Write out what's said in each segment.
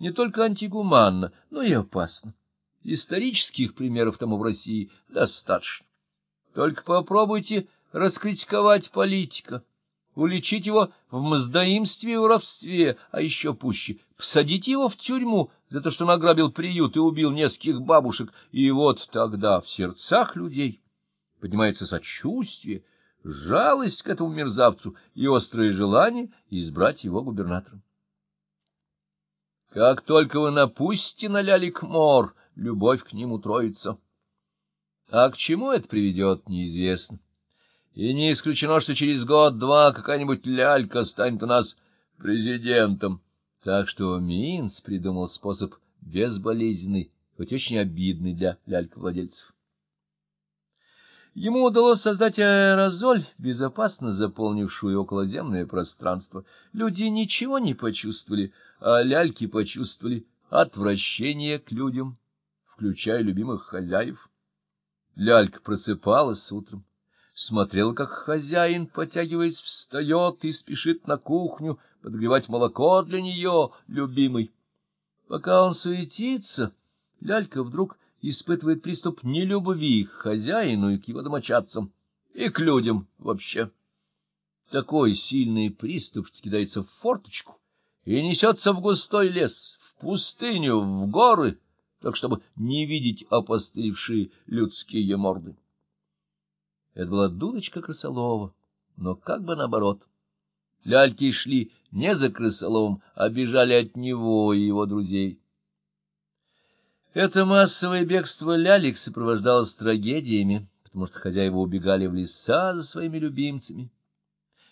не только антигуманно, но и опасно. Исторических примеров тому в России достаточно. Только попробуйте раскритиковать политика, уличить его в мздоимстве и воровстве, а еще пуще — всадить его в тюрьму за то, что награбил приют и убил нескольких бабушек, и вот тогда в сердцах людей поднимается сочувствие, жалость к этому мерзавцу и острое желание избрать его губернатором. Как только вы напустите на лялик мор, любовь к нему троится. А к чему это приведет, неизвестно. И не исключено, что через год-два какая-нибудь лялька станет у нас президентом. Так что Минц придумал способ безболезненный, хоть очень обидный для ляльковладельцев. Ему удалось создать аэрозоль, безопасно заполнившую околоземное пространство. Люди ничего не почувствовали, а ляльки почувствовали отвращение к людям, включая любимых хозяев. Лялька просыпалась утром, смотрела, как хозяин, потягиваясь, встает и спешит на кухню подогревать молоко для нее, любимой. Пока он суетится, лялька вдруг испытывает приступ нелюбви к хозяину и к его домочадцам, и к людям вообще. Такой сильный приступ, что кидается в форточку и несется в густой лес, в пустыню, в горы, так чтобы не видеть опостылевшие людские морды. Это была дудочка крысолова, но как бы наоборот. Ляльки шли не за крысоловым, а бежали от него и его друзей. Это массовое бегство лялек сопровождалось трагедиями, потому что хозяева убегали в леса за своими любимцами,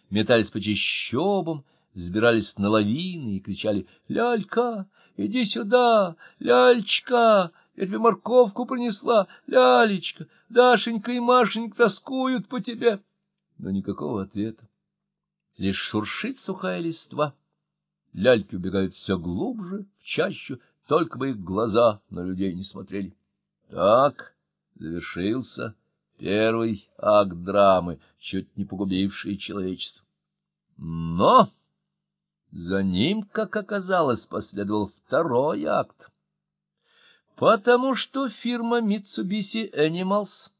метались по чащобам, взбирались на лавины и кричали «Лялька, иди сюда! Лялечка, я тебе морковку принесла! Лялечка, Дашенька и Машенька тоскуют по тебе!» Но никакого ответа. Лишь шуршит сухая листва. Ляльки убегают все глубже, в чащу, только бы их глаза на людей не смотрели. Так завершился первый акт драмы, чуть не погубивший человечество. Но за ним, как оказалось, последовал второй акт. Потому что фирма Mitsubishi Animals,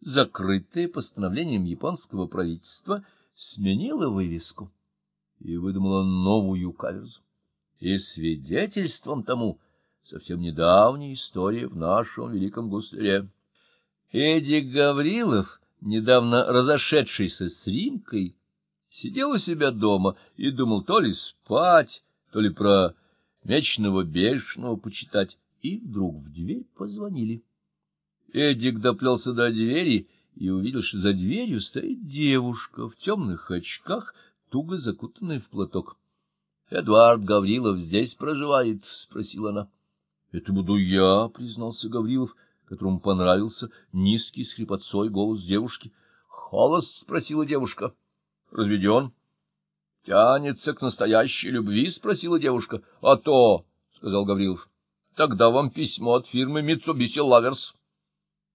закрытая постановлением японского правительства, сменила вывеску и выдумала новую каверзу. И свидетельством тому совсем недавняя история в нашем великом гусаре. Эдик Гаврилов, недавно разошедшийся с Римкой, сидел у себя дома и думал то ли спать, то ли про мечного бешеного почитать, и вдруг в дверь позвонили. Эдик доплелся до двери и увидел, что за дверью стоит девушка в темных очках, туго закутанная в платок. — Эдуард Гаврилов здесь проживает? — спросила она. — Это буду я, — признался Гаврилов, которому понравился низкий с хрипотцой голос девушки. — Холос? — спросила девушка. — Разведен. — Тянется к настоящей любви? — спросила девушка. — А то, — сказал Гаврилов. — Тогда вам письмо от фирмы Mitsubishi Lovers.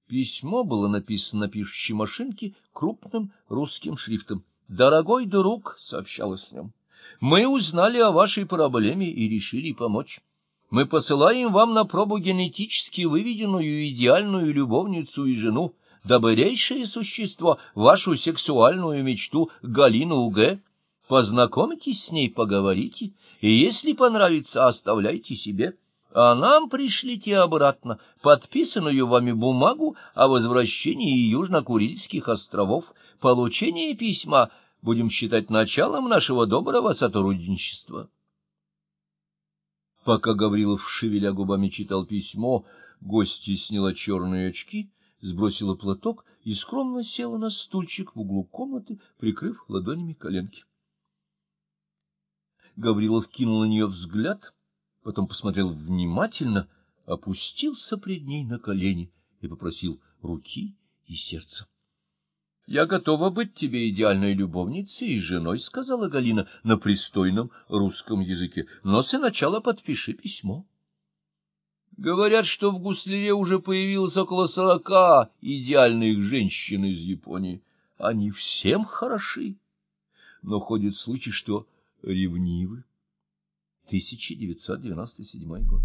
Письмо было написано на пишущей машинке крупным русским шрифтом. «Дорогой друг», — сообщалось в нем, — «мы узнали о вашей проблеме и решили помочь. Мы посылаем вам на пробу генетически выведенную идеальную любовницу и жену, добрейшее существо, вашу сексуальную мечту Галину Уге. Познакомитесь с ней, поговорите, и если понравится, оставляйте себе» а нам пришлите обратно подписанную вами бумагу о возвращении Южно-Курильских островов. Получение письма будем считать началом нашего доброго сотрудничества. Пока Гаврилов, шевеля губами, читал письмо, гостья сняла черные очки, сбросила платок и скромно села на стульчик в углу комнаты, прикрыв ладонями коленки. Гаврилов кинул на нее взгляд — потом посмотрел внимательно, опустился пред ней на колени и попросил руки и сердца. — Я готова быть тебе идеальной любовницей и женой, — сказала Галина на пристойном русском языке, — но сначала подпиши письмо. Говорят, что в Гусляре уже появилось около сорока идеальных женщин из Японии. Они всем хороши, но ходит случай, что ревнивы. 1997 год.